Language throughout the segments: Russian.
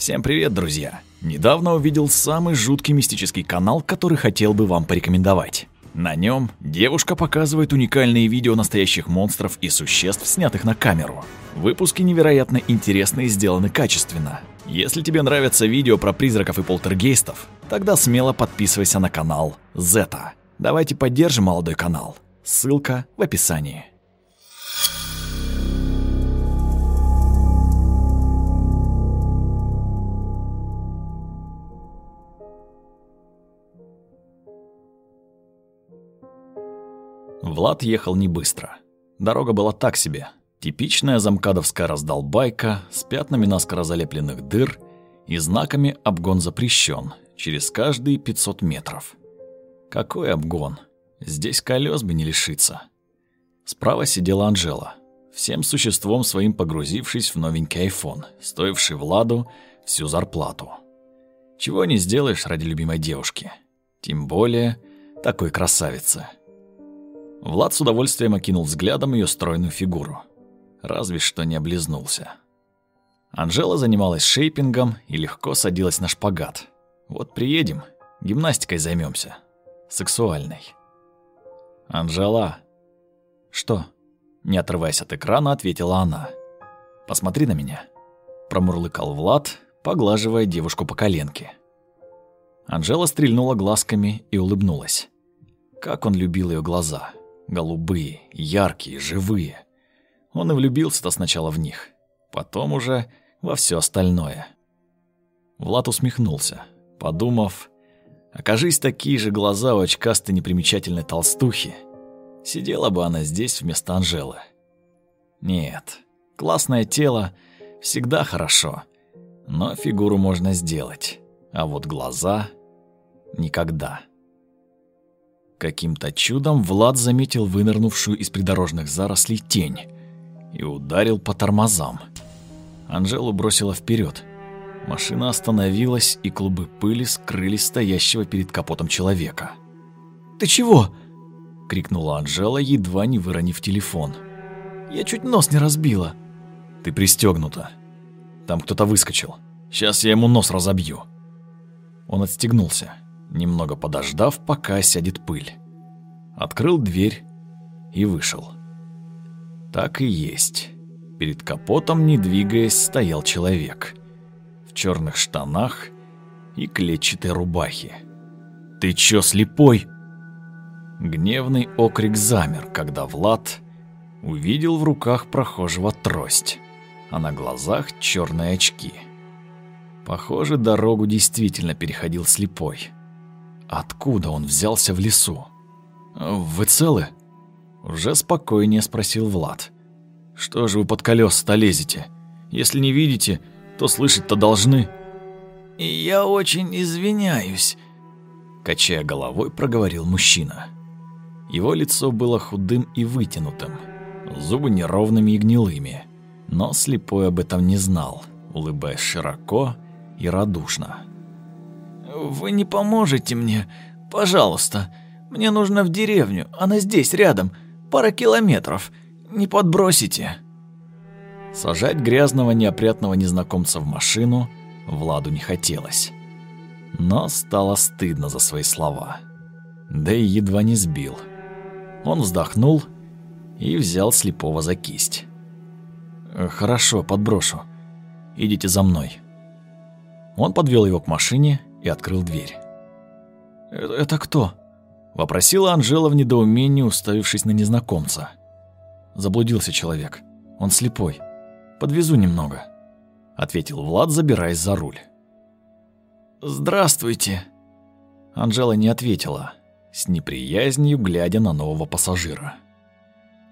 Всем привет, друзья! Недавно увидел самый жуткий мистический канал, который хотел бы вам порекомендовать. На нем девушка показывает уникальные видео настоящих монстров и существ, снятых на камеру. Выпуски невероятно интересные и сделаны качественно. Если тебе нравятся видео про призраков и полтергейстов, тогда смело подписывайся на канал Зета. Давайте поддержим молодой канал. Ссылка в описании. Влад ехал не быстро. Дорога была так себе. Типичная замкадовская раздолбайка с пятнами наскоро залепленных дыр и знаками «Обгон запрещен» через каждые 500 метров. Какой обгон? Здесь колес бы не лишиться. Справа сидела Анжела, всем существом своим погрузившись в новенький айфон, стоивший Владу всю зарплату. Чего не сделаешь ради любимой девушки. Тем более такой красавицы. Влад с удовольствием окинул взглядом ее стройную фигуру. Разве что не облизнулся. Анжела занималась шейпингом и легко садилась на шпагат. Вот приедем, гимнастикой займемся, Сексуальной. «Анжела!» «Что?» Не отрываясь от экрана, ответила она. «Посмотри на меня», – промурлыкал Влад, поглаживая девушку по коленке. Анжела стрельнула глазками и улыбнулась. Как он любил ее глаза голубые, яркие, живые. Он и влюбился-то сначала в них, потом уже во все остальное. Влад усмехнулся, подумав, окажись такие же глаза у очкастой непримечательной толстухи, сидела бы она здесь вместо Анжелы. Нет, классное тело всегда хорошо, но фигуру можно сделать, а вот глаза — никогда. Каким-то чудом Влад заметил вынырнувшую из придорожных зарослей тень и ударил по тормозам. Анжелу бросила вперед. Машина остановилась, и клубы пыли скрыли стоящего перед капотом человека. «Ты чего?» — крикнула Анжела, едва не выронив телефон. «Я чуть нос не разбила». «Ты пристегнута. Там кто-то выскочил. Сейчас я ему нос разобью». Он отстегнулся немного подождав, пока сядет пыль. Открыл дверь и вышел. Так и есть. Перед капотом, не двигаясь, стоял человек. В черных штанах и клетчатой рубахе. «Ты чё, слепой?» Гневный окрик замер, когда Влад увидел в руках прохожего трость, а на глазах черные очки. Похоже, дорогу действительно переходил слепой. Откуда он взялся в лесу? «Вы целы?» Уже спокойнее спросил Влад. «Что же вы под колеса-то лезете? Если не видите, то слышать-то должны». «Я очень извиняюсь», — качая головой, проговорил мужчина. Его лицо было худым и вытянутым, зубы неровными и гнилыми, но слепой об этом не знал, улыбаясь широко и радушно. Вы не поможете мне? Пожалуйста. Мне нужно в деревню. Она здесь, рядом. Пара километров. Не подбросите?» Сажать грязного неопрятного незнакомца в машину Владу не хотелось. Но стало стыдно за свои слова. Да и едва не сбил. Он вздохнул и взял слепого за кисть. «Хорошо, подброшу. Идите за мной». Он подвел его к машине и открыл дверь. «Это кто?» — вопросила Анжела в недоумении, уставившись на незнакомца. Заблудился человек. Он слепой. Подвезу немного, — ответил Влад, забираясь за руль. «Здравствуйте!» Анжела не ответила, с неприязнью глядя на нового пассажира.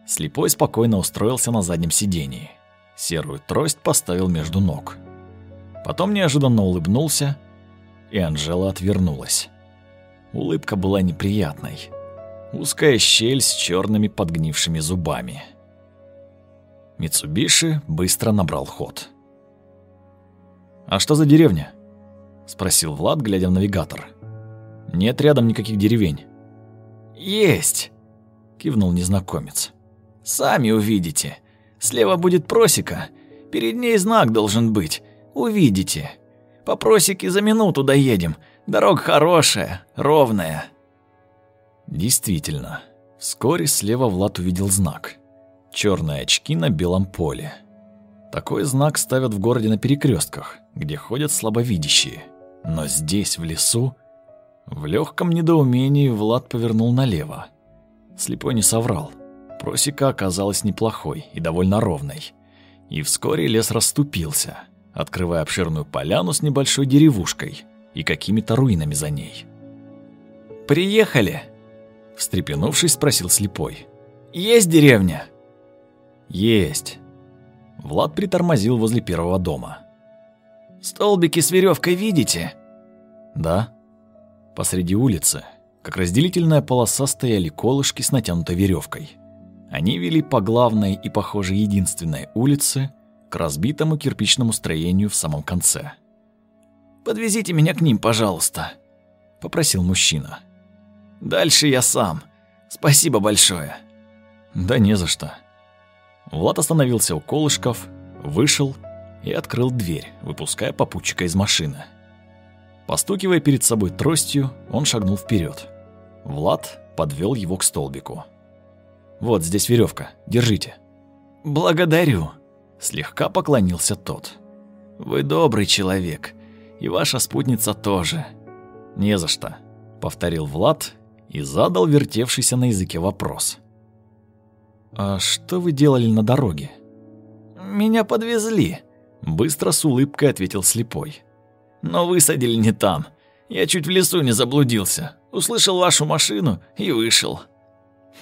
Слепой спокойно устроился на заднем сидении. Серую трость поставил между ног. Потом неожиданно улыбнулся и Анжела отвернулась. Улыбка была неприятной. Узкая щель с черными подгнившими зубами. Митсубиши быстро набрал ход. «А что за деревня?» — спросил Влад, глядя в навигатор. «Нет рядом никаких деревень». «Есть!» — кивнул незнакомец. «Сами увидите. Слева будет просека. Перед ней знак должен быть. Увидите. По просеке за минуту доедем. Дорога хорошая, ровная». Действительно, вскоре слева Влад увидел знак. Черные очки на белом поле. Такой знак ставят в городе на перекрестках, где ходят слабовидящие. Но здесь, в лесу, в легком недоумении Влад повернул налево. Слепой не соврал. Просека оказалась неплохой и довольно ровной. И вскоре лес расступился, открывая обширную поляну с небольшой деревушкой и какими-то руинами за ней. «Приехали!» встрепенувшись, спросил слепой. «Есть деревня?» «Есть». Влад притормозил возле первого дома. «Столбики с веревкой видите?» «Да». Посреди улицы, как разделительная полоса, стояли колышки с натянутой веревкой. Они вели по главной и, похоже, единственной улице к разбитому кирпичному строению в самом конце. «Подвезите меня к ним, пожалуйста», — попросил мужчина. Дальше я сам. Спасибо большое. Да не за что. Влад остановился у колышков, вышел и открыл дверь, выпуская попутчика из машины. Постукивая перед собой тростью, он шагнул вперед. Влад подвел его к столбику. «Вот здесь веревка, держите». «Благодарю», — слегка поклонился тот. «Вы добрый человек, и ваша спутница тоже». «Не за что», — повторил Влад и задал вертевшийся на языке вопрос. «А что вы делали на дороге?» «Меня подвезли», — быстро с улыбкой ответил слепой. «Но высадили не там. Я чуть в лесу не заблудился. Услышал вашу машину и вышел».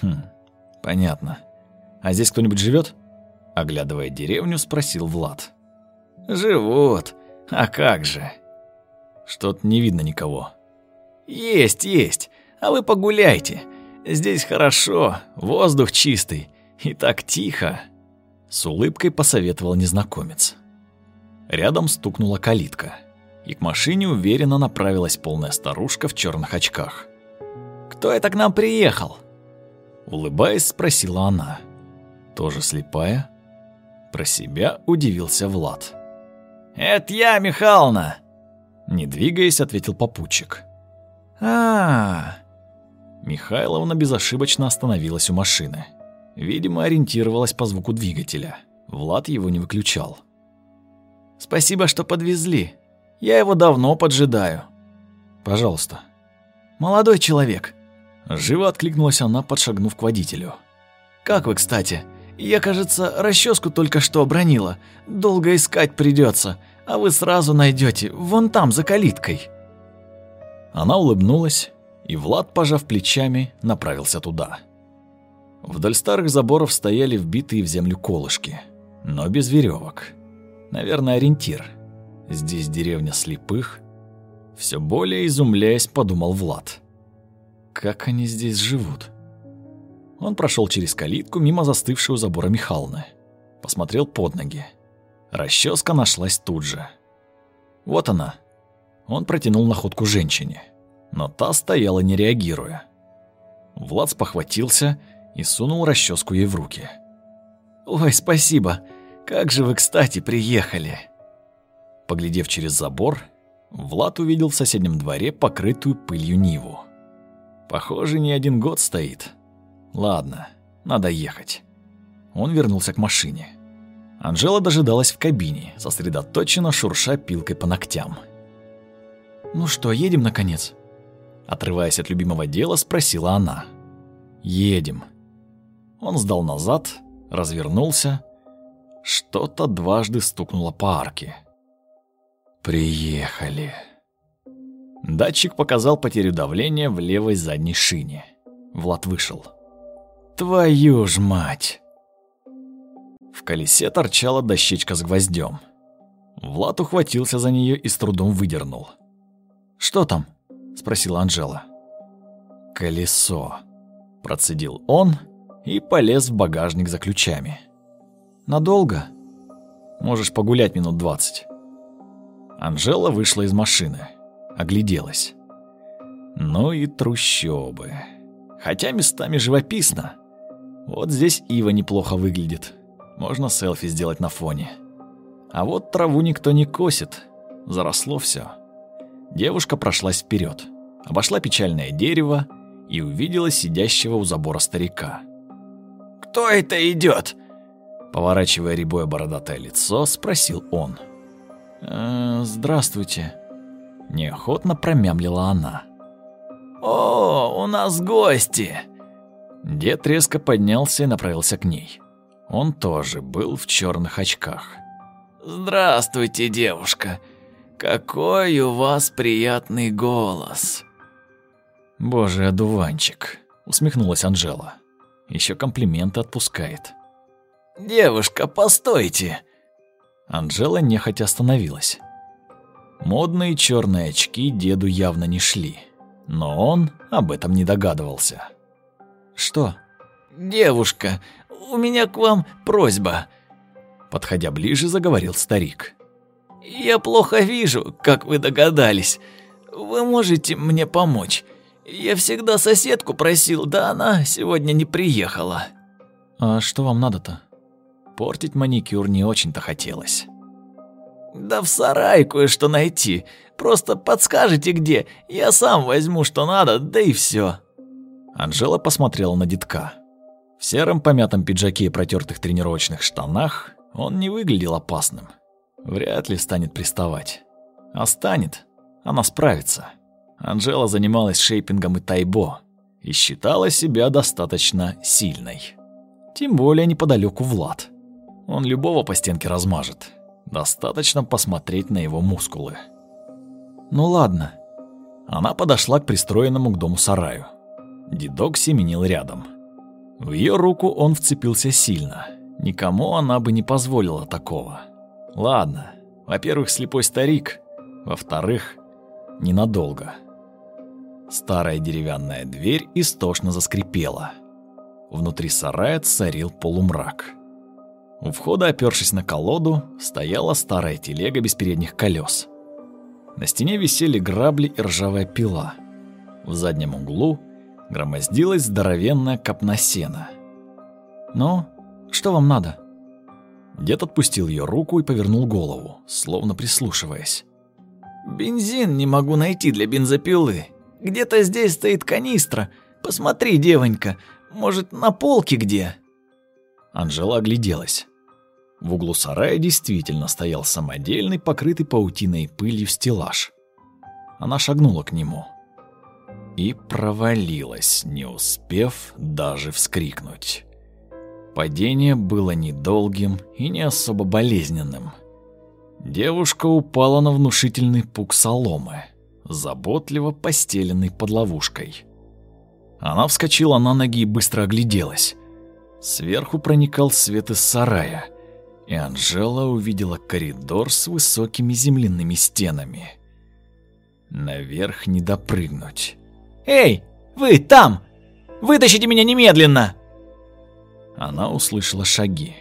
«Хм, понятно. А здесь кто-нибудь живет? Оглядывая деревню, спросил Влад. «Живут. А как же?» «Что-то не видно никого». «Есть, есть а вы погуляйте. Здесь хорошо, воздух чистый и так тихо», — с улыбкой посоветовал незнакомец. Рядом стукнула калитка, и к машине уверенно направилась полная старушка в черных очках. «Кто это к нам приехал?» Улыбаясь, спросила она. Тоже слепая? Про себя удивился Влад. «Это я, Михайловна!» Не двигаясь, ответил попутчик. а, -а, -а Михайловна безошибочно остановилась у машины. Видимо, ориентировалась по звуку двигателя. Влад его не выключал. «Спасибо, что подвезли. Я его давно поджидаю». «Пожалуйста». «Молодой человек». Живо откликнулась она, подшагнув к водителю. «Как вы, кстати? Я, кажется, расческу только что обронила. Долго искать придется, а вы сразу найдете вон там, за калиткой». Она улыбнулась и Влад, пожав плечами, направился туда. Вдоль старых заборов стояли вбитые в землю колышки, но без веревок. Наверное, ориентир. Здесь деревня слепых. Все более изумляясь, подумал Влад. Как они здесь живут? Он прошел через калитку мимо застывшего забора Михалны. Посмотрел под ноги. Расческа нашлась тут же. Вот она. Он протянул находку женщине но та стояла не реагируя. Влад спохватился и сунул расческу ей в руки. «Ой, спасибо! Как же вы, кстати, приехали!» Поглядев через забор, Влад увидел в соседнем дворе покрытую пылью Ниву. Похоже, не один год стоит. Ладно, надо ехать. Он вернулся к машине. Анжела дожидалась в кабине, сосредоточенно шурша пилкой по ногтям. «Ну что, едем, наконец?» Отрываясь от любимого дела, спросила она. «Едем». Он сдал назад, развернулся. Что-то дважды стукнуло по арке. «Приехали». Датчик показал потерю давления в левой задней шине. Влад вышел. «Твою ж мать!» В колесе торчала дощечка с гвоздем. Влад ухватился за нее и с трудом выдернул. «Что там?» спросила Анжела. Колесо, процедил он и полез в багажник за ключами. Надолго? Можешь погулять минут двадцать. Анжела вышла из машины, огляделась. Ну и трущобы. Хотя местами живописно. Вот здесь ива неплохо выглядит. Можно селфи сделать на фоне. А вот траву никто не косит. Заросло все. Девушка прошлась вперед, обошла печальное дерево и увидела сидящего у забора старика. «Кто это идет? Поворачивая рябое бородатое лицо, спросил он. «Э, «Здравствуйте», – неохотно промямлила она. «О, у нас гости!» Дед резко поднялся и направился к ней. Он тоже был в черных очках. «Здравствуйте, девушка. Какой у вас приятный голос!» «Боже, одуванчик!» – усмехнулась Анжела. Еще комплименты отпускает. «Девушка, постойте!» Анжела нехотя остановилась. Модные черные очки деду явно не шли, но он об этом не догадывался. «Что?» «Девушка, у меня к вам просьба», — подходя ближе, заговорил старик. «Я плохо вижу, как вы догадались. Вы можете мне помочь? Я всегда соседку просил, да она сегодня не приехала». «А что вам надо-то?» Портить маникюр не очень-то хотелось. «Да в сарае кое-что найти. Просто подскажете где, я сам возьму, что надо, да и все. Анжела посмотрела на детка. В сером помятом пиджаке и протертых тренировочных штанах он не выглядел опасным. Вряд ли станет приставать. А станет, она справится. Анжела занималась шейпингом и тайбо и считала себя достаточно сильной. Тем более неподалеку Влад. Он любого по стенке размажет. Достаточно посмотреть на его мускулы. Ну ладно. Она подошла к пристроенному к дому сараю. Дедок семенил рядом. В ее руку он вцепился сильно. Никому она бы не позволила такого. Ладно. Во-первых, слепой старик. Во-вторых, ненадолго. Старая деревянная дверь истошно заскрипела. Внутри сарая царил полумрак. У входа, опёршись на колоду, стояла старая телега без передних колес. На стене висели грабли и ржавая пила. В заднем углу громоздилась здоровенная копна сена. «Ну, что вам надо?» Дед отпустил ее руку и повернул голову, словно прислушиваясь. «Бензин не могу найти для бензопилы. Где-то здесь стоит канистра. Посмотри, девонька, может, на полке где?» Анжела огляделась. В углу сарая действительно стоял самодельный, покрытый паутиной пылью стеллаж. Она шагнула к нему и провалилась, не успев даже вскрикнуть. Падение было недолгим и не особо болезненным. Девушка упала на внушительный пук соломы, заботливо постеленный под ловушкой. Она вскочила на ноги и быстро огляделась. Сверху проникал свет из сарая, и Анжела увидела коридор с высокими земляными стенами. Наверх не допрыгнуть. «Эй, вы там! Вытащите меня немедленно!» Она услышала шаги.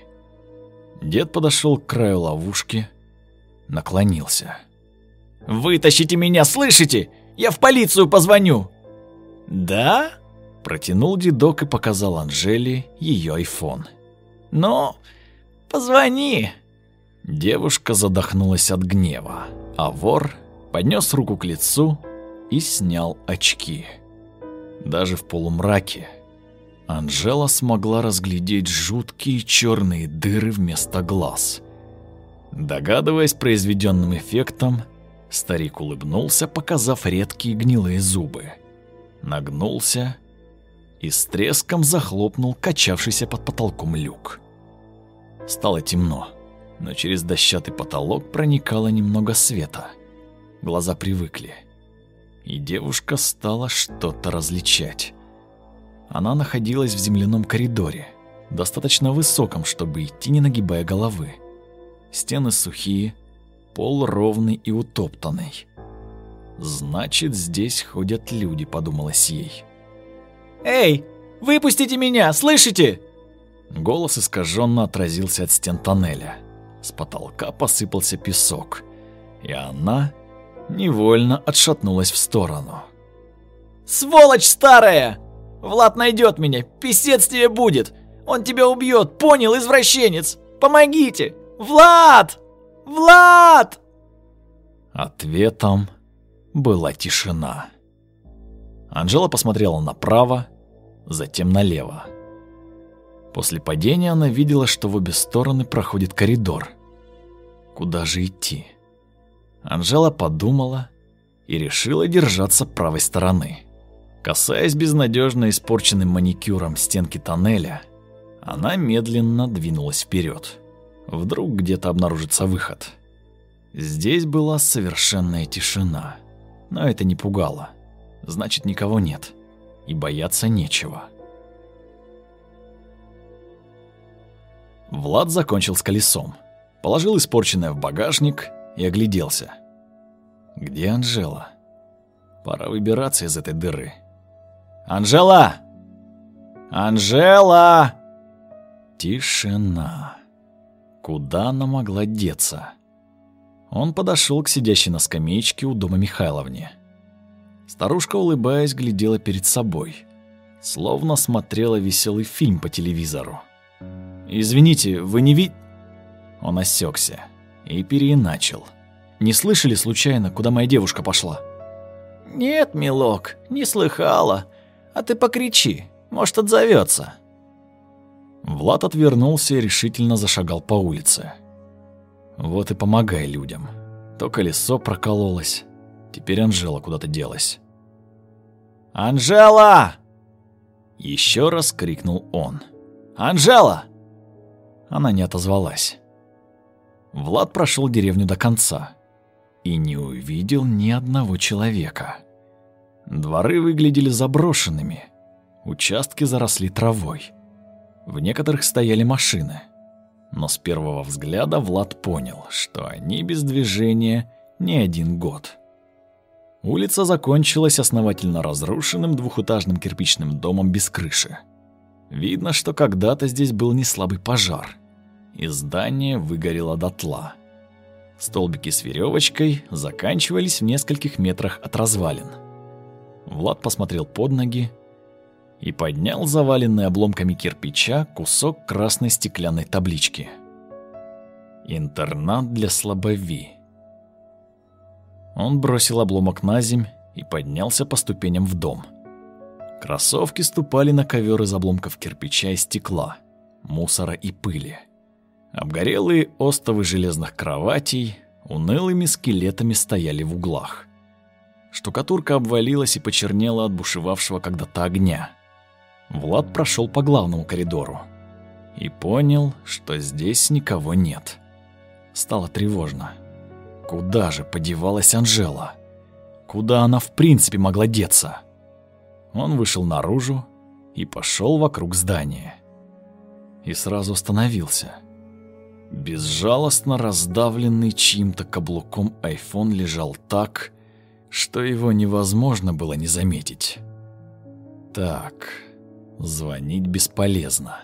Дед подошел к краю ловушки, наклонился. «Вытащите меня, слышите? Я в полицию позвоню!» «Да?» Протянул дедок и показал Анжеле ее айфон. «Ну, позвони!» Девушка задохнулась от гнева, а вор поднес руку к лицу и снял очки. Даже в полумраке Анжела смогла разглядеть жуткие черные дыры вместо глаз. Догадываясь произведенным эффектом, старик улыбнулся, показав редкие гнилые зубы. Нагнулся и с треском захлопнул качавшийся под потолком люк. Стало темно, но через дощатый потолок проникало немного света. Глаза привыкли, и девушка стала что-то различать. Она находилась в земляном коридоре, достаточно высоком, чтобы идти, не нагибая головы. Стены сухие, пол ровный и утоптанный. «Значит, здесь ходят люди», — подумалось ей. «Эй, выпустите меня, слышите?» Голос искаженно отразился от стен тоннеля. С потолка посыпался песок, и она невольно отшатнулась в сторону. «Сволочь старая! Влад найдет меня, писец тебе будет! Он тебя убьет, понял, извращенец! Помогите! Влад! Влад!» Ответом была тишина. Анжела посмотрела направо, затем налево. После падения она видела, что в обе стороны проходит коридор. Куда же идти? Анжела подумала и решила держаться правой стороны. Касаясь безнадежно испорченным маникюром стенки тоннеля, она медленно двинулась вперед. Вдруг где-то обнаружится выход. Здесь была совершенная тишина, но это не пугало. Значит, никого нет, и бояться нечего. Влад закончил с колесом, положил испорченное в багажник и огляделся. Где Анжела? Пора выбираться из этой дыры. «Анжела! Анжела!» Тишина. Куда она могла деться? Он подошел к сидящей на скамеечке у дома Михайловне. Старушка, улыбаясь, глядела перед собой, словно смотрела веселый фильм по телевизору. «Извините, вы не ви...» Он осекся и переиначил. «Не слышали случайно, куда моя девушка пошла?» «Нет, милок, не слыхала. А ты покричи, может, отзовется. Влад отвернулся и решительно зашагал по улице. Вот и помогай людям. То колесо прокололось, теперь Анжела куда-то делась. «Анжела!» Еще раз крикнул он. «Анжела!» Она не отозвалась. Влад прошел деревню до конца и не увидел ни одного человека. Дворы выглядели заброшенными, участки заросли травой. В некоторых стояли машины. Но с первого взгляда Влад понял, что они без движения не один год. Улица закончилась основательно разрушенным двухэтажным кирпичным домом без крыши. Видно, что когда-то здесь был неслабый пожар, и здание выгорело дотла. Столбики с веревочкой заканчивались в нескольких метрах от развалин. Влад посмотрел под ноги и поднял заваленный обломками кирпича кусок красной стеклянной таблички. «Интернат для слабови». Он бросил обломок на земь и поднялся по ступеням в дом. Кроссовки ступали на ковер из обломков кирпича и стекла, мусора и пыли. Обгорелые остовы железных кроватей унылыми скелетами стояли в углах. Штукатурка обвалилась и почернела от бушевавшего когда-то огня. Влад прошел по главному коридору и понял, что здесь никого нет. Стало тревожно. Куда же подевалась Анжела? Куда она в принципе могла деться? Он вышел наружу и пошел вокруг здания. И сразу остановился. Безжалостно раздавленный чьим-то каблуком айфон лежал так, что его невозможно было не заметить. Так, Звонить бесполезно.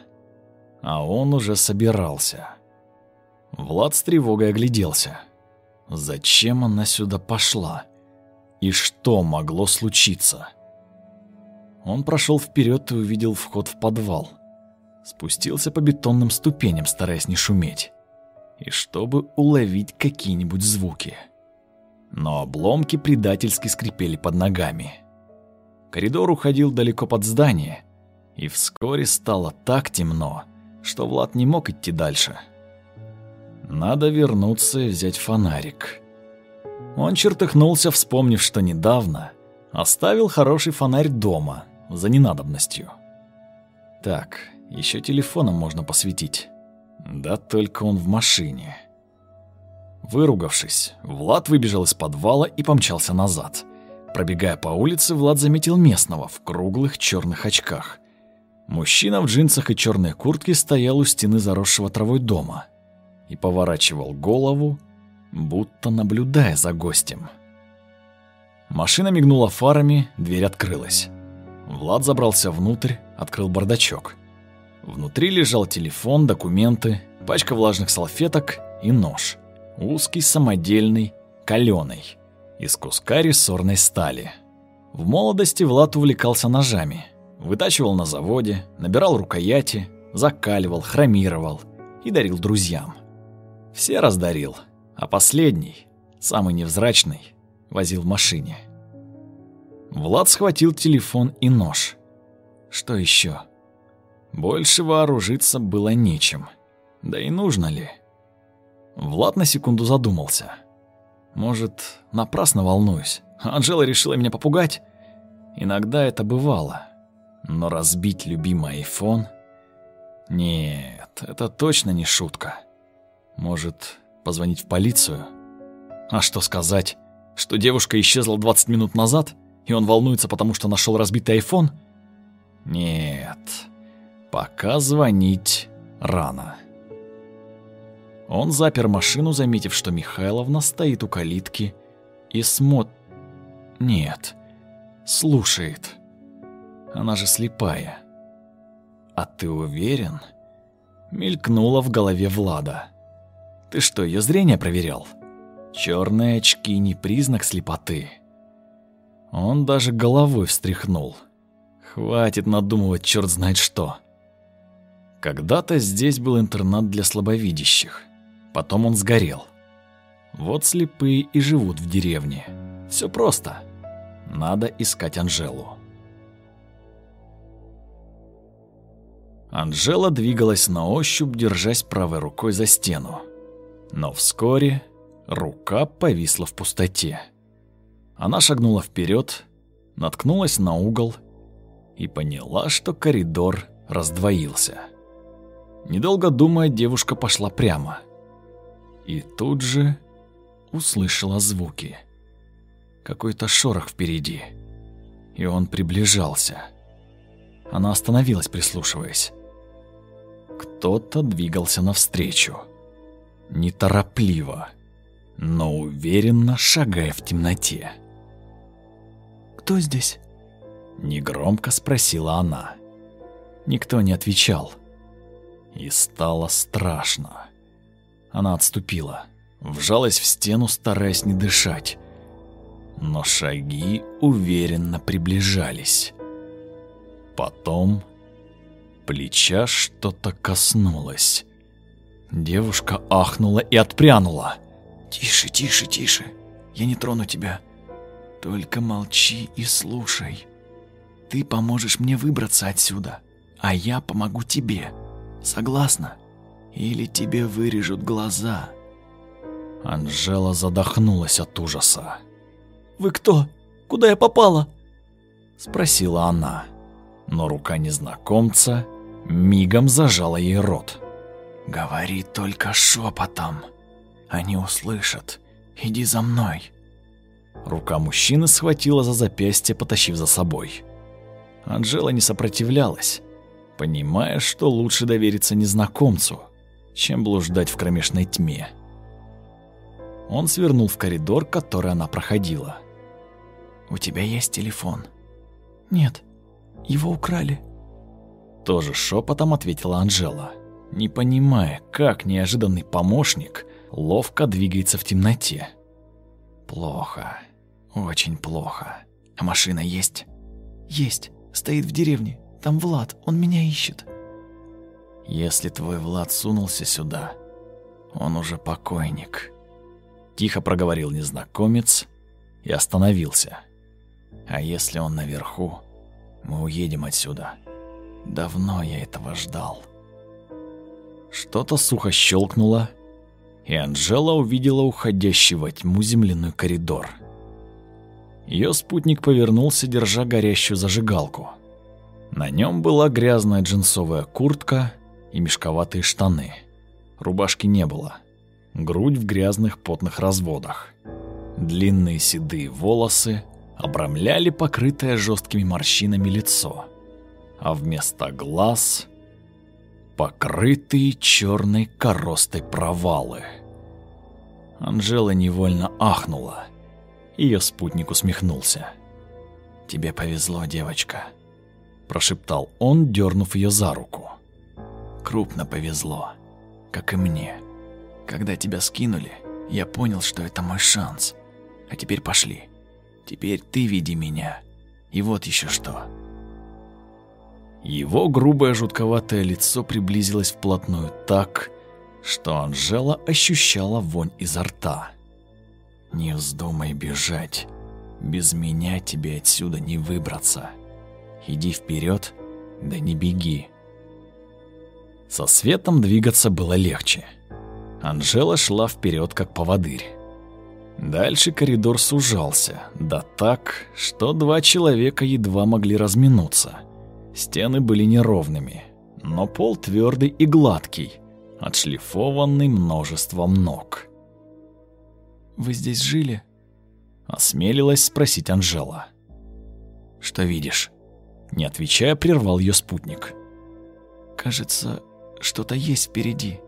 А он уже собирался. Влад с тревогой огляделся. Зачем она сюда пошла? И что могло случиться? Он прошел вперед и увидел вход в подвал. Спустился по бетонным ступеням, стараясь не шуметь. И чтобы уловить какие-нибудь звуки. Но обломки предательски скрипели под ногами. Коридор уходил далеко под здание, и вскоре стало так темно, что Влад не мог идти дальше. Надо вернуться и взять фонарик. Он чертыхнулся, вспомнив, что недавно оставил хороший фонарь дома за ненадобностью. Так, еще телефоном можно посветить. Да только он в машине. Выругавшись, Влад выбежал из подвала и помчался назад. Пробегая по улице, Влад заметил местного в круглых черных очках. Мужчина в джинсах и черной куртке стоял у стены заросшего травой дома и поворачивал голову, будто наблюдая за гостем. Машина мигнула фарами, дверь открылась. Влад забрался внутрь, открыл бардачок. Внутри лежал телефон, документы, пачка влажных салфеток и нож. Узкий, самодельный, каленый, из куска рессорной стали. В молодости Влад увлекался ножами – Вытачивал на заводе, набирал рукояти, закаливал, хромировал и дарил друзьям. Все раздарил, а последний самый невзрачный, возил в машине. Влад схватил телефон и нож. Что еще? Больше вооружиться было нечем. Да и нужно ли? Влад на секунду задумался. Может, напрасно волнуюсь. Анжела решила меня попугать? Иногда это бывало. Но разбить любимый айфон... Нет, это точно не шутка. Может, позвонить в полицию? А что сказать? Что девушка исчезла 20 минут назад, и он волнуется, потому что нашел разбитый айфон? Нет, пока звонить рано. Он запер машину, заметив, что Михайловна стоит у калитки и смотрит... Нет, слушает. Она же слепая. А ты уверен? Мелькнуло в голове Влада. Ты что, ее зрение проверял? Черные очки не признак слепоты. Он даже головой встряхнул. Хватит надумывать черт знает что. Когда-то здесь был интернат для слабовидящих. Потом он сгорел. Вот слепые и живут в деревне. Все просто. Надо искать Анжелу. Анжела двигалась на ощупь, держась правой рукой за стену. Но вскоре рука повисла в пустоте. Она шагнула вперед, наткнулась на угол и поняла, что коридор раздвоился. Недолго думая, девушка пошла прямо. И тут же услышала звуки. Какой-то шорох впереди, и он приближался. Она остановилась, прислушиваясь. Кто-то двигался навстречу. Неторопливо, но уверенно шагая в темноте. «Кто здесь?» Негромко спросила она. Никто не отвечал. И стало страшно. Она отступила, вжалась в стену, стараясь не дышать. Но шаги уверенно приближались. Потом Плеча что-то коснулось. Девушка ахнула и отпрянула. «Тише, тише, тише. Я не трону тебя. Только молчи и слушай. Ты поможешь мне выбраться отсюда, а я помогу тебе. Согласна? Или тебе вырежут глаза?» Анжела задохнулась от ужаса. «Вы кто? Куда я попала?» Спросила она, но рука незнакомца мигом зажала ей рот. «Говори только шепотом. Они услышат. Иди за мной». Рука мужчины схватила за запястье, потащив за собой. Анжела не сопротивлялась, понимая, что лучше довериться незнакомцу, чем блуждать в кромешной тьме. Он свернул в коридор, который она проходила. «У тебя есть телефон?» «Нет, его украли». Тоже шепотом ответила Анжела, не понимая, как неожиданный помощник ловко двигается в темноте. Плохо. Очень плохо. А машина есть? Есть. Стоит в деревне. Там Влад, он меня ищет. Если твой Влад сунулся сюда, он уже покойник. Тихо проговорил незнакомец и остановился. А если он наверху, мы уедем отсюда. Давно я этого ждал. Что-то сухо щелкнуло, и Анжела увидела уходящий во тьму земляной коридор. Ее спутник повернулся, держа горящую зажигалку. На нем была грязная джинсовая куртка и мешковатые штаны. Рубашки не было. Грудь в грязных потных разводах. Длинные седые волосы обрамляли покрытое жесткими морщинами лицо а вместо глаз покрытые черной коростой провалы. Анжела невольно ахнула. Ее спутник усмехнулся. «Тебе повезло, девочка», – прошептал он, дернув ее за руку. «Крупно повезло, как и мне. Когда тебя скинули, я понял, что это мой шанс. А теперь пошли. Теперь ты веди меня. И вот еще что. Его грубое жутковатое лицо приблизилось вплотную так, что Анжела ощущала вонь изо рта. Не вздумай бежать. Без меня тебе отсюда не выбраться. Иди вперед, да не беги. Со светом двигаться было легче. Анжела шла вперед, как поводырь. Дальше коридор сужался, да так, что два человека едва могли разминуться. Стены были неровными, но пол твердый и гладкий, отшлифованный множеством ног. «Вы здесь жили?» — осмелилась спросить Анжела. «Что видишь?» Не отвечая, прервал ее спутник. «Кажется, что-то есть впереди».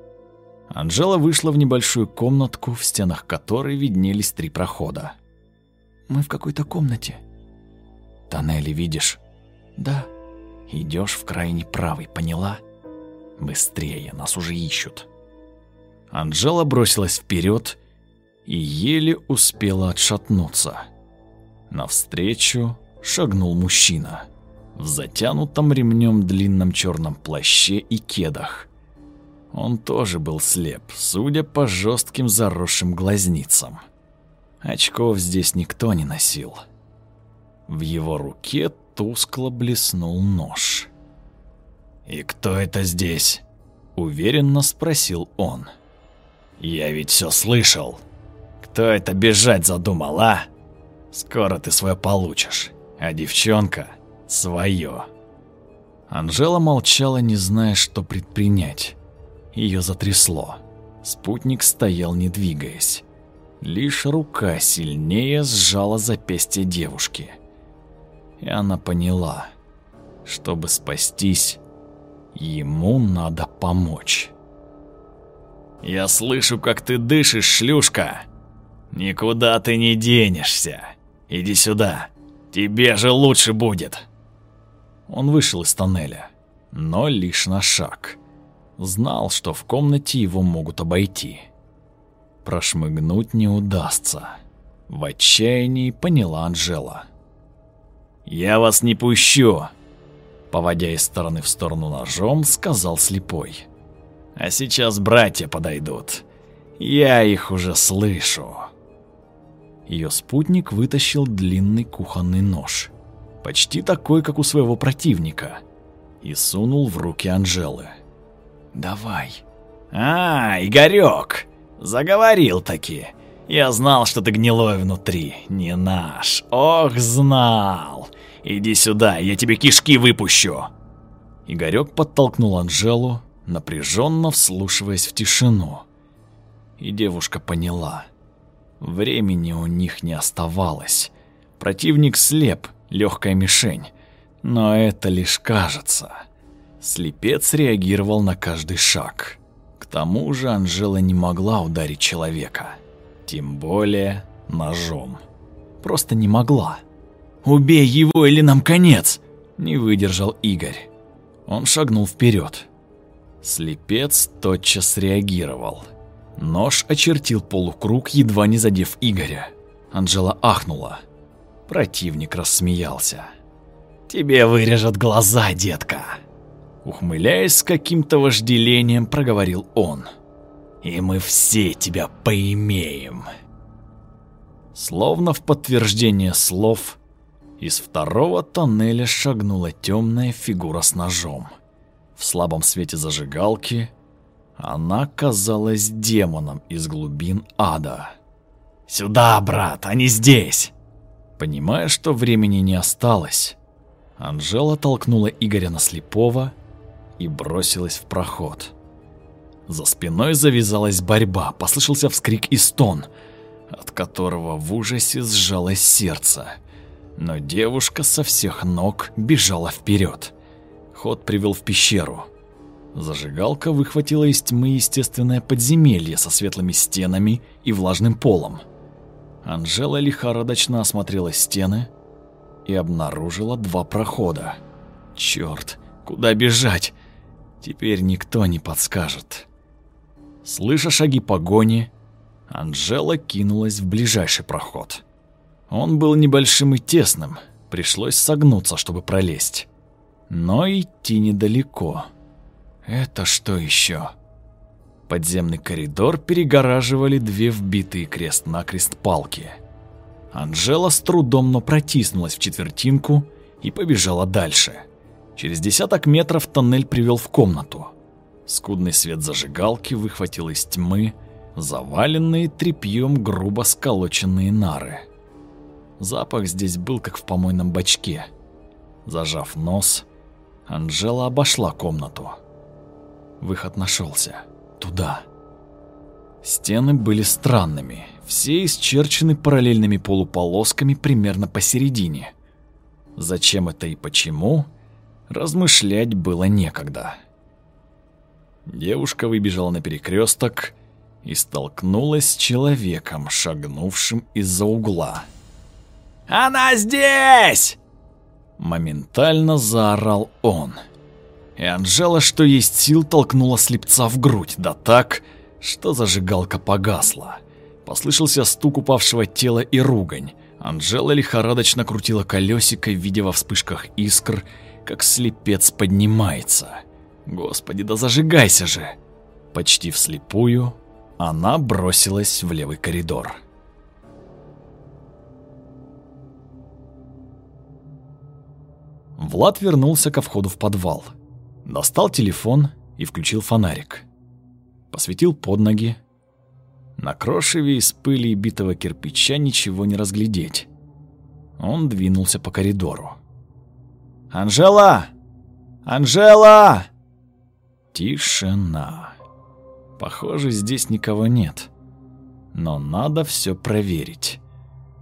Анжела вышла в небольшую комнатку, в стенах которой виднелись три прохода. «Мы в какой-то комнате». «Тоннели видишь?» «Да». Идешь в крайний правый, поняла? Быстрее, нас уже ищут». Анжела бросилась вперед и еле успела отшатнуться. Навстречу шагнул мужчина в затянутом ремнем длинном черном плаще и кедах. Он тоже был слеп, судя по жестким заросшим глазницам. Очков здесь никто не носил. В его руке тускло блеснул нож. «И кто это здесь?» — уверенно спросил он. «Я ведь все слышал. Кто это бежать задумал, а? Скоро ты свое получишь, а девчонка — свое». Анжела молчала, не зная, что предпринять. Ее затрясло. Спутник стоял, не двигаясь. Лишь рука сильнее сжала запястье девушки. И она поняла, чтобы спастись, ему надо помочь. «Я слышу, как ты дышишь, шлюшка. Никуда ты не денешься. Иди сюда, тебе же лучше будет». Он вышел из тоннеля, но лишь на шаг знал, что в комнате его могут обойти. Прошмыгнуть не удастся. В отчаянии поняла Анжела. «Я вас не пущу!» Поводя из стороны в сторону ножом, сказал слепой. «А сейчас братья подойдут. Я их уже слышу». Ее спутник вытащил длинный кухонный нож, почти такой, как у своего противника, и сунул в руки Анжелы. Давай. А, Игорек, заговорил таки. Я знал, что ты гнилой внутри, не наш. Ох, знал. Иди сюда, я тебе кишки выпущу. Игорек подтолкнул Анжелу, напряженно вслушиваясь в тишину. И девушка поняла. Времени у них не оставалось. Противник слеп, легкая мишень. Но это лишь кажется. Слепец реагировал на каждый шаг. К тому же Анжела не могла ударить человека. Тем более ножом. Просто не могла. «Убей его или нам конец!» Не выдержал Игорь. Он шагнул вперед. Слепец тотчас реагировал. Нож очертил полукруг, едва не задев Игоря. Анжела ахнула. Противник рассмеялся. «Тебе вырежут глаза, детка!» Ухмыляясь с каким-то вожделением, проговорил он. «И мы все тебя поимеем!» Словно в подтверждение слов, из второго тоннеля шагнула темная фигура с ножом. В слабом свете зажигалки она казалась демоном из глубин ада. «Сюда, брат, а не здесь!» Понимая, что времени не осталось, Анжела толкнула Игоря на слепого и бросилась в проход. За спиной завязалась борьба, послышался вскрик и стон, от которого в ужасе сжалось сердце. Но девушка со всех ног бежала вперед. Ход привел в пещеру. Зажигалка выхватила из тьмы естественное подземелье со светлыми стенами и влажным полом. Анжела лихорадочно осмотрела стены и обнаружила два прохода. Черт, куда бежать? Теперь никто не подскажет. Слыша шаги погони, Анжела кинулась в ближайший проход. Он был небольшим и тесным, пришлось согнуться, чтобы пролезть. Но идти недалеко. Это что еще? Подземный коридор перегораживали две вбитые крест-накрест палки. Анжела с трудом, но протиснулась в четвертинку и побежала дальше. Через десяток метров тоннель привел в комнату. Скудный свет зажигалки выхватил из тьмы заваленные тряпьем грубо сколоченные нары. Запах здесь был как в помойном бачке. Зажав нос, Анжела обошла комнату. Выход нашелся. Туда. Стены были странными, все исчерчены параллельными полуполосками примерно посередине. Зачем это и почему, размышлять было некогда. Девушка выбежала на перекресток и столкнулась с человеком, шагнувшим из-за угла. «Она здесь!» Моментально заорал он. И Анжела, что есть сил, толкнула слепца в грудь, да так, что зажигалка погасла. Послышался стук упавшего тела и ругань. Анжела лихорадочно крутила колесико, видя во вспышках искр, как слепец поднимается. Господи, да зажигайся же! Почти вслепую она бросилась в левый коридор. Влад вернулся ко входу в подвал. Достал телефон и включил фонарик. Посветил под ноги. На крошеве из пыли и битого кирпича ничего не разглядеть. Он двинулся по коридору. «Анжела! Анжела!» Тишина. Похоже, здесь никого нет. Но надо все проверить.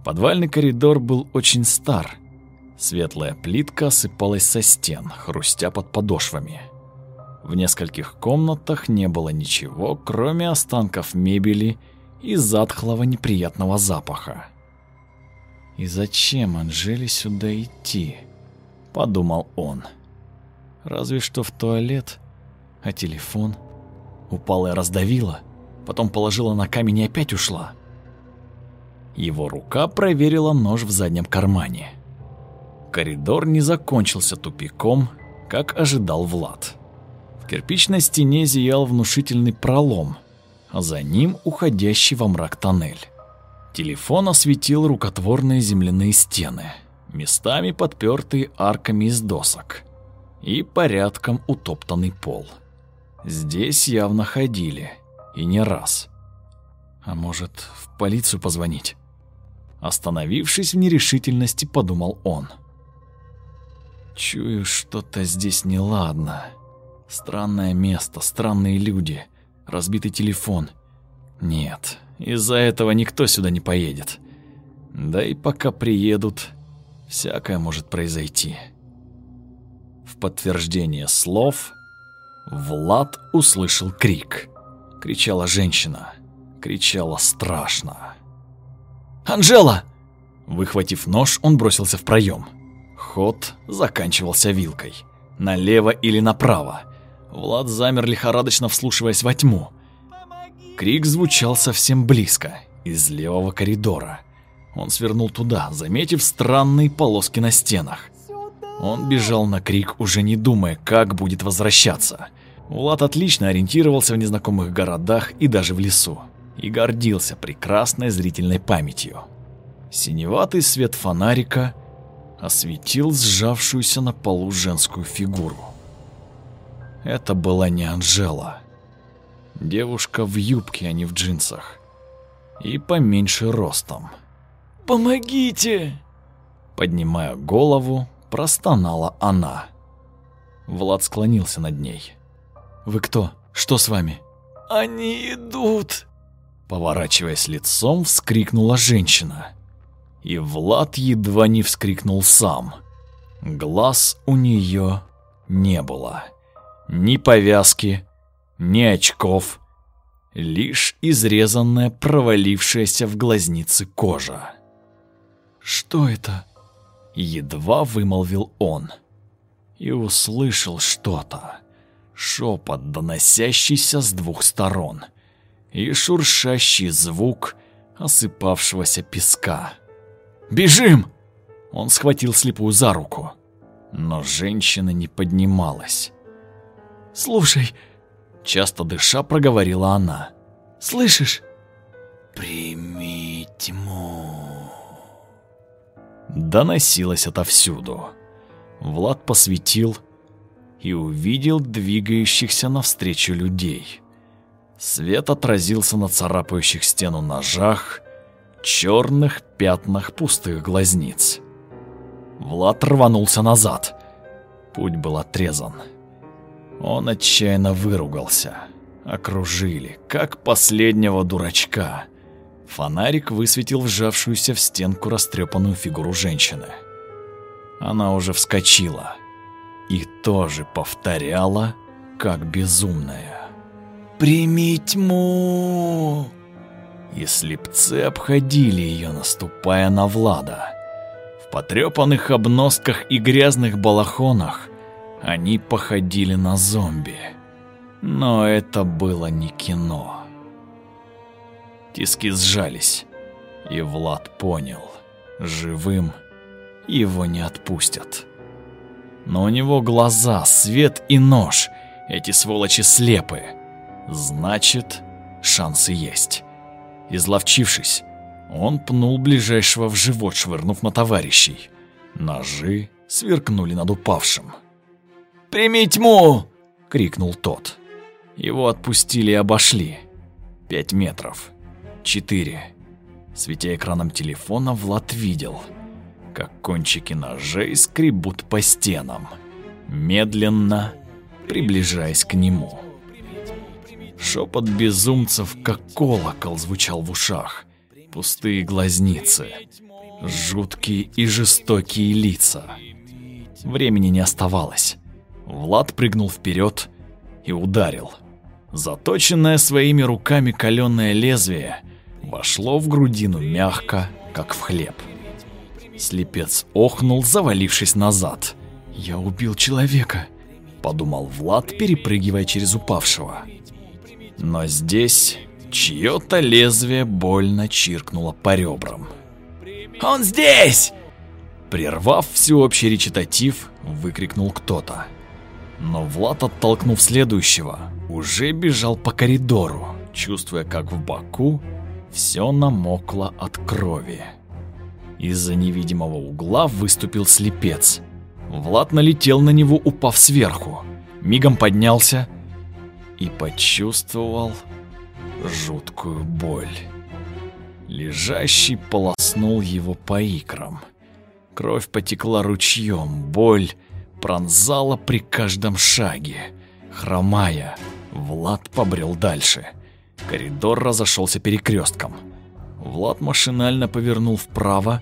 Подвальный коридор был очень стар. Светлая плитка осыпалась со стен, хрустя под подошвами. В нескольких комнатах не было ничего, кроме останков мебели и затхлого неприятного запаха. «И зачем Анжеле сюда идти?» – подумал он. «Разве что в туалет а телефон? Упала и раздавила, потом положила на камень и опять ушла. Его рука проверила нож в заднем кармане. Коридор не закончился тупиком, как ожидал Влад. В кирпичной стене зиял внушительный пролом, а за ним уходящий во мрак тоннель. Телефон осветил рукотворные земляные стены, местами подпертые арками из досок, и порядком утоптанный пол. Здесь явно ходили, и не раз. А может, в полицию позвонить? Остановившись в нерешительности, подумал он. Чую, что-то здесь неладно. Странное место, странные люди, разбитый телефон. Нет, из-за этого никто сюда не поедет. Да и пока приедут, всякое может произойти. В подтверждение слов Влад услышал крик. Кричала женщина. Кричала страшно. «Анжела!» Выхватив нож, он бросился в проем. Ход заканчивался вилкой. Налево или направо. Влад замер лихорадочно вслушиваясь во тьму. Крик звучал совсем близко, из левого коридора. Он свернул туда, заметив странные полоски на стенах. Он бежал на крик, уже не думая, как будет возвращаться. Влад отлично ориентировался в незнакомых городах и даже в лесу. И гордился прекрасной зрительной памятью. Синеватый свет фонарика осветил сжавшуюся на полу женскую фигуру. Это была не Анжела. Девушка в юбке, а не в джинсах. И поменьше ростом. «Помогите!» Поднимая голову, простонала она. Влад склонился над ней. «Вы кто? Что с вами?» «Они идут!» Поворачиваясь лицом, вскрикнула женщина. И Влад едва не вскрикнул сам. Глаз у нее не было. Ни повязки, ни очков. Лишь изрезанная, провалившаяся в глазницы кожа. «Что это?» Едва вымолвил он и услышал что-то. Шепот, доносящийся с двух сторон, и шуршащий звук осыпавшегося песка. «Бежим!» Он схватил слепую за руку, но женщина не поднималась. «Слушай, Часто дыша проговорила она. «Слышишь? Прими тьму». Доносилось отовсюду. Влад посветил и увидел двигающихся навстречу людей. Свет отразился на царапающих стену ножах, черных пятнах пустых глазниц. Влад рванулся назад. Путь был отрезан. Он отчаянно выругался. Окружили, как последнего дурачка. Фонарик высветил вжавшуюся в стенку растрепанную фигуру женщины. Она уже вскочила и тоже повторяла, как безумная. «Прими тьму!» И слепцы обходили ее, наступая на Влада. В потрепанных обносках и грязных балахонах они походили на зомби. Но это было не кино. Тиски сжались, и Влад понял, живым его не отпустят. Но у него глаза, свет и нож, эти сволочи слепы. Значит, шансы есть. Изловчившись, он пнул ближайшего в живот, швырнув на товарищей. Ножи сверкнули над упавшим. «Прими тьму!» — крикнул тот. Его отпустили и обошли. Пять метров. Четыре. Светя экраном телефона, Влад видел, как кончики ножей скребут по стенам, медленно приближаясь к нему. Шепот безумцев, как колокол, звучал в ушах. Пустые глазницы, жуткие и жестокие лица. Времени не оставалось. Влад прыгнул вперед и ударил. Заточенное своими руками каленое лезвие вошло в грудину мягко, как в хлеб. Слепец охнул, завалившись назад. «Я убил человека», — подумал Влад, перепрыгивая через упавшего. Но здесь чьё-то лезвие больно чиркнуло по ребрам. «Он здесь!» Прервав всеобщий речитатив, выкрикнул кто-то. Но Влад, оттолкнув следующего, уже бежал по коридору, чувствуя, как в боку все намокло от крови. Из-за невидимого угла выступил слепец. Влад налетел на него, упав сверху. Мигом поднялся и почувствовал жуткую боль. Лежащий полоснул его по икрам. Кровь потекла ручьем, боль пронзала при каждом шаге. Хромая, Влад побрел дальше. Коридор разошелся перекрестком. Влад машинально повернул вправо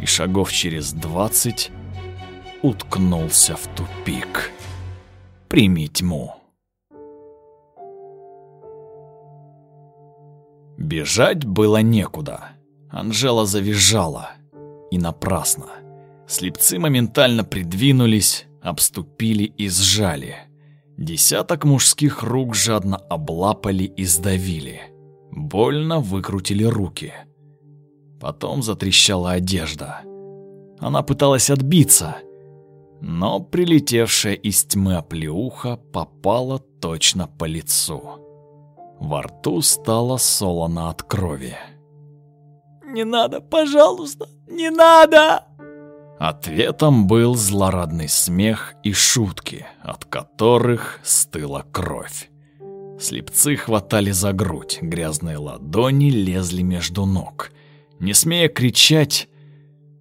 и шагов через двадцать уткнулся в тупик. Прими тьму. Бежать было некуда. Анжела завизжала. И напрасно. Слепцы моментально придвинулись, обступили и сжали. Десяток мужских рук жадно облапали и сдавили. Больно выкрутили руки. Потом затрещала одежда. Она пыталась отбиться, но прилетевшая из тьмы оплеуха попала точно по лицу. Во рту стало солоно от крови. «Не надо, пожалуйста, не надо!» Ответом был злорадный смех и шутки, от которых стыла кровь. Слепцы хватали за грудь, грязные ладони лезли между ног. Не смея кричать,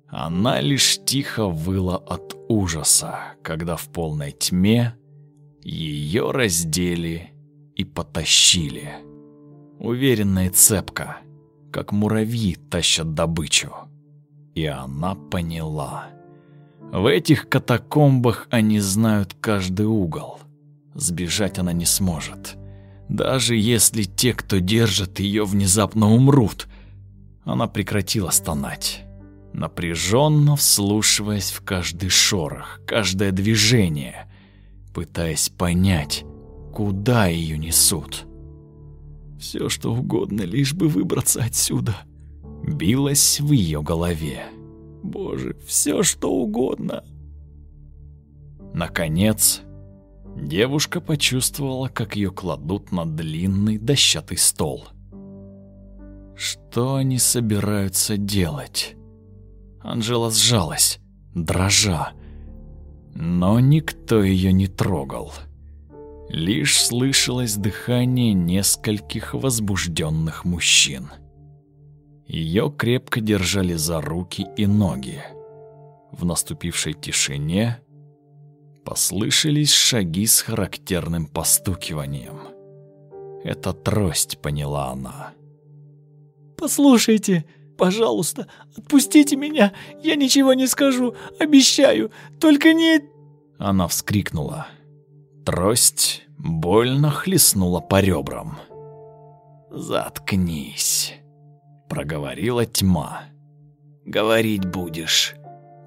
она лишь тихо выла от ужаса, когда в полной тьме ее раздели и потащили. Уверенно и цепко, как муравьи тащат добычу. И она поняла. В этих катакомбах они знают каждый угол. Сбежать она не сможет. Даже если те, кто держит ее, внезапно умрут. Она прекратила стонать, напряженно вслушиваясь в каждый шорох, каждое движение, пытаясь понять, куда ее несут. Все, что угодно, лишь бы выбраться отсюда — билось в ее голове. Боже, все что угодно. Наконец, Девушка почувствовала, как ее кладут на длинный дощатый стол. Что они собираются делать? Анжела сжалась, дрожа. Но никто ее не трогал. Лишь слышалось дыхание нескольких возбужденных мужчин. Ее крепко держали за руки и ноги. В наступившей тишине послышались шаги с характерным постукиванием. «Это трость», — поняла она. «Послушайте, пожалуйста, отпустите меня, я ничего не скажу, обещаю, только не...» Она вскрикнула. Трость больно хлестнула по ребрам. «Заткнись», — проговорила тьма. «Говорить будешь,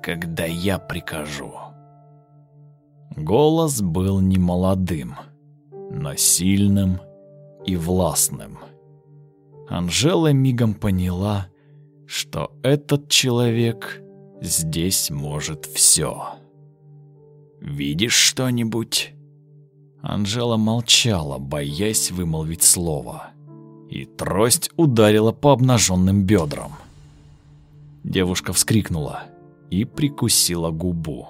когда я прикажу». Голос был не молодым, но сильным и властным. Анжела мигом поняла, что этот человек здесь может все. «Видишь что-нибудь?» Анжела молчала, боясь вымолвить слово, и трость ударила по обнаженным бедрам. Девушка вскрикнула и прикусила губу.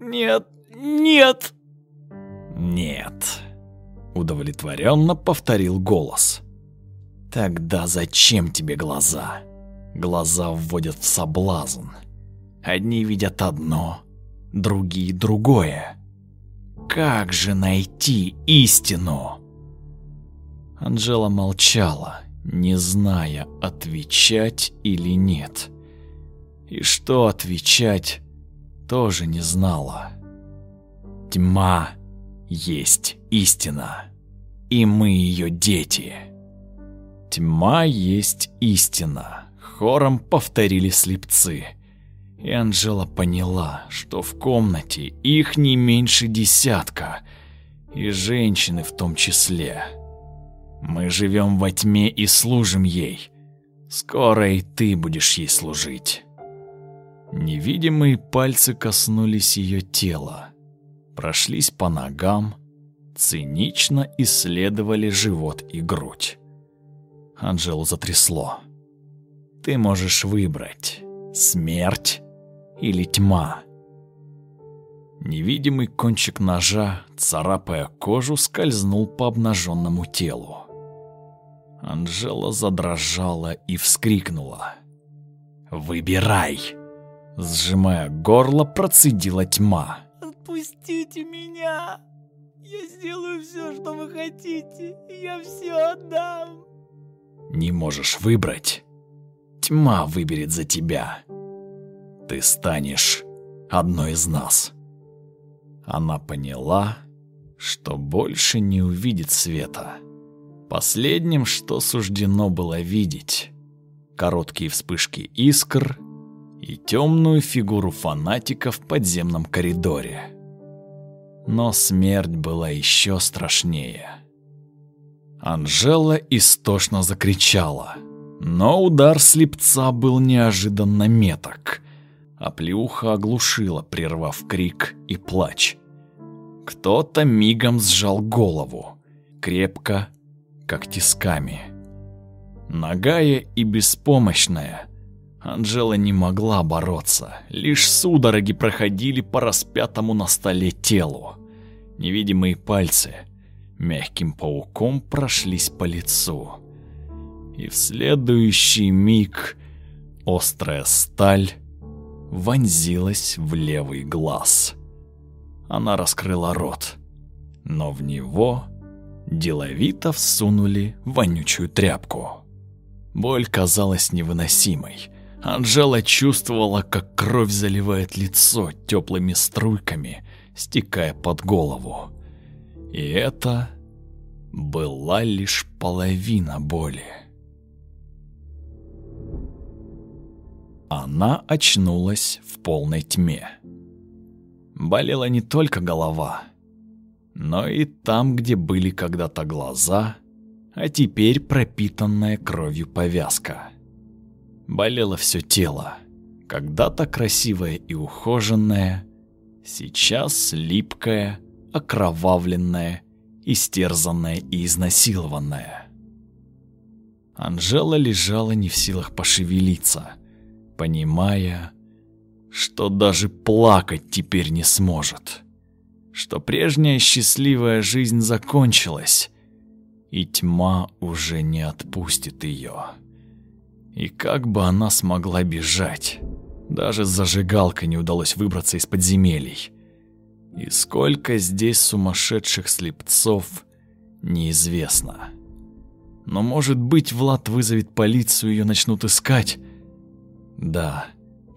«Нет, нет!» «Нет», — удовлетворенно повторил голос. «Тогда зачем тебе глаза?» Глаза вводят в соблазн. Одни видят одно, другие другое. Как же найти истину? Анжела молчала, не зная, отвечать или нет. И что отвечать, тоже не знала. Тьма есть истина, и мы ее дети. Тьма есть истина, хором повторили слепцы. И Анжела поняла, что в комнате их не меньше десятка, и женщины в том числе. Мы живем во тьме и служим ей. Скоро и ты будешь ей служить. Невидимые пальцы коснулись ее тела, прошлись по ногам, цинично исследовали живот и грудь. Анжелу затрясло. Ты можешь выбрать смерть или тьма. Невидимый кончик ножа, царапая кожу, скользнул по обнаженному телу. Анжела задрожала и вскрикнула. «Выбирай!» Сжимая горло, процедила тьма. «Отпустите меня! Я сделаю все, что вы хотите, я все отдам!» «Не можешь выбрать? Тьма выберет за тебя!» Ты станешь одной из нас. Она поняла, что больше не увидит света. Последним, что суждено было видеть, короткие вспышки искр и темную фигуру фанатика в подземном коридоре. Но смерть была еще страшнее. Анжела истошно закричала, но удар слепца был неожиданно меток — а плюха оглушила, прервав крик и плач. Кто-то мигом сжал голову, крепко, как тисками. Нагая и беспомощная, Анжела не могла бороться, лишь судороги проходили по распятому на столе телу. Невидимые пальцы мягким пауком прошлись по лицу. И в следующий миг острая сталь вонзилась в левый глаз. Она раскрыла рот, но в него деловито всунули вонючую тряпку. Боль казалась невыносимой. Анжела чувствовала, как кровь заливает лицо теплыми струйками, стекая под голову. И это была лишь половина боли. Она очнулась в полной тьме. Болела не только голова, но и там, где были когда-то глаза, а теперь пропитанная кровью повязка. Болело все тело, когда-то красивое и ухоженное, сейчас липкое, окровавленная, истерзанная и изнасилованная. Анжела лежала не в силах пошевелиться, понимая, что даже плакать теперь не сможет, что прежняя счастливая жизнь закончилась, и тьма уже не отпустит ее. И как бы она смогла бежать? Даже с зажигалкой не удалось выбраться из подземелий. И сколько здесь сумасшедших слепцов, неизвестно. Но, может быть, Влад вызовет полицию, ее начнут искать? Да,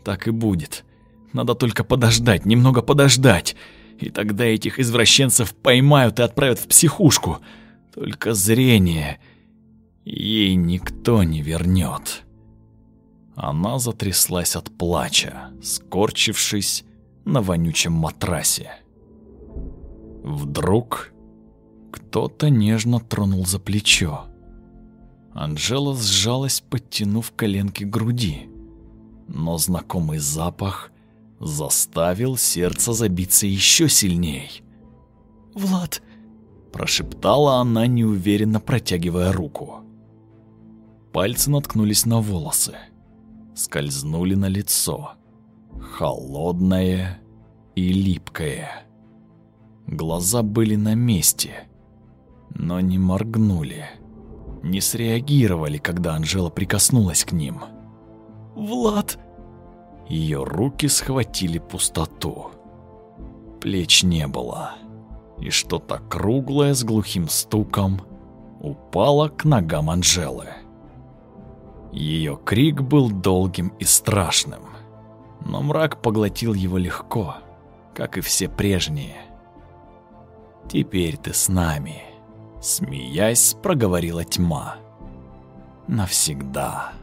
так и будет. Надо только подождать, немного подождать. И тогда этих извращенцев поймают и отправят в психушку. Только зрение ей никто не вернет. Она затряслась от плача, скорчившись на вонючем матрасе. Вдруг кто-то нежно тронул за плечо. Анжела сжалась, подтянув коленки к груди. Но знакомый запах заставил сердце забиться еще сильней. «Влад!» – прошептала она, неуверенно протягивая руку. Пальцы наткнулись на волосы, скользнули на лицо. Холодное и липкое. Глаза были на месте, но не моргнули, не среагировали, когда Анжела прикоснулась к ним. «Влад!» Ее руки схватили пустоту. Плеч не было, и что-то круглое с глухим стуком упало к ногам Анжелы. Ее крик был долгим и страшным, но мрак поглотил его легко, как и все прежние. «Теперь ты с нами», — смеясь, проговорила тьма. «Навсегда».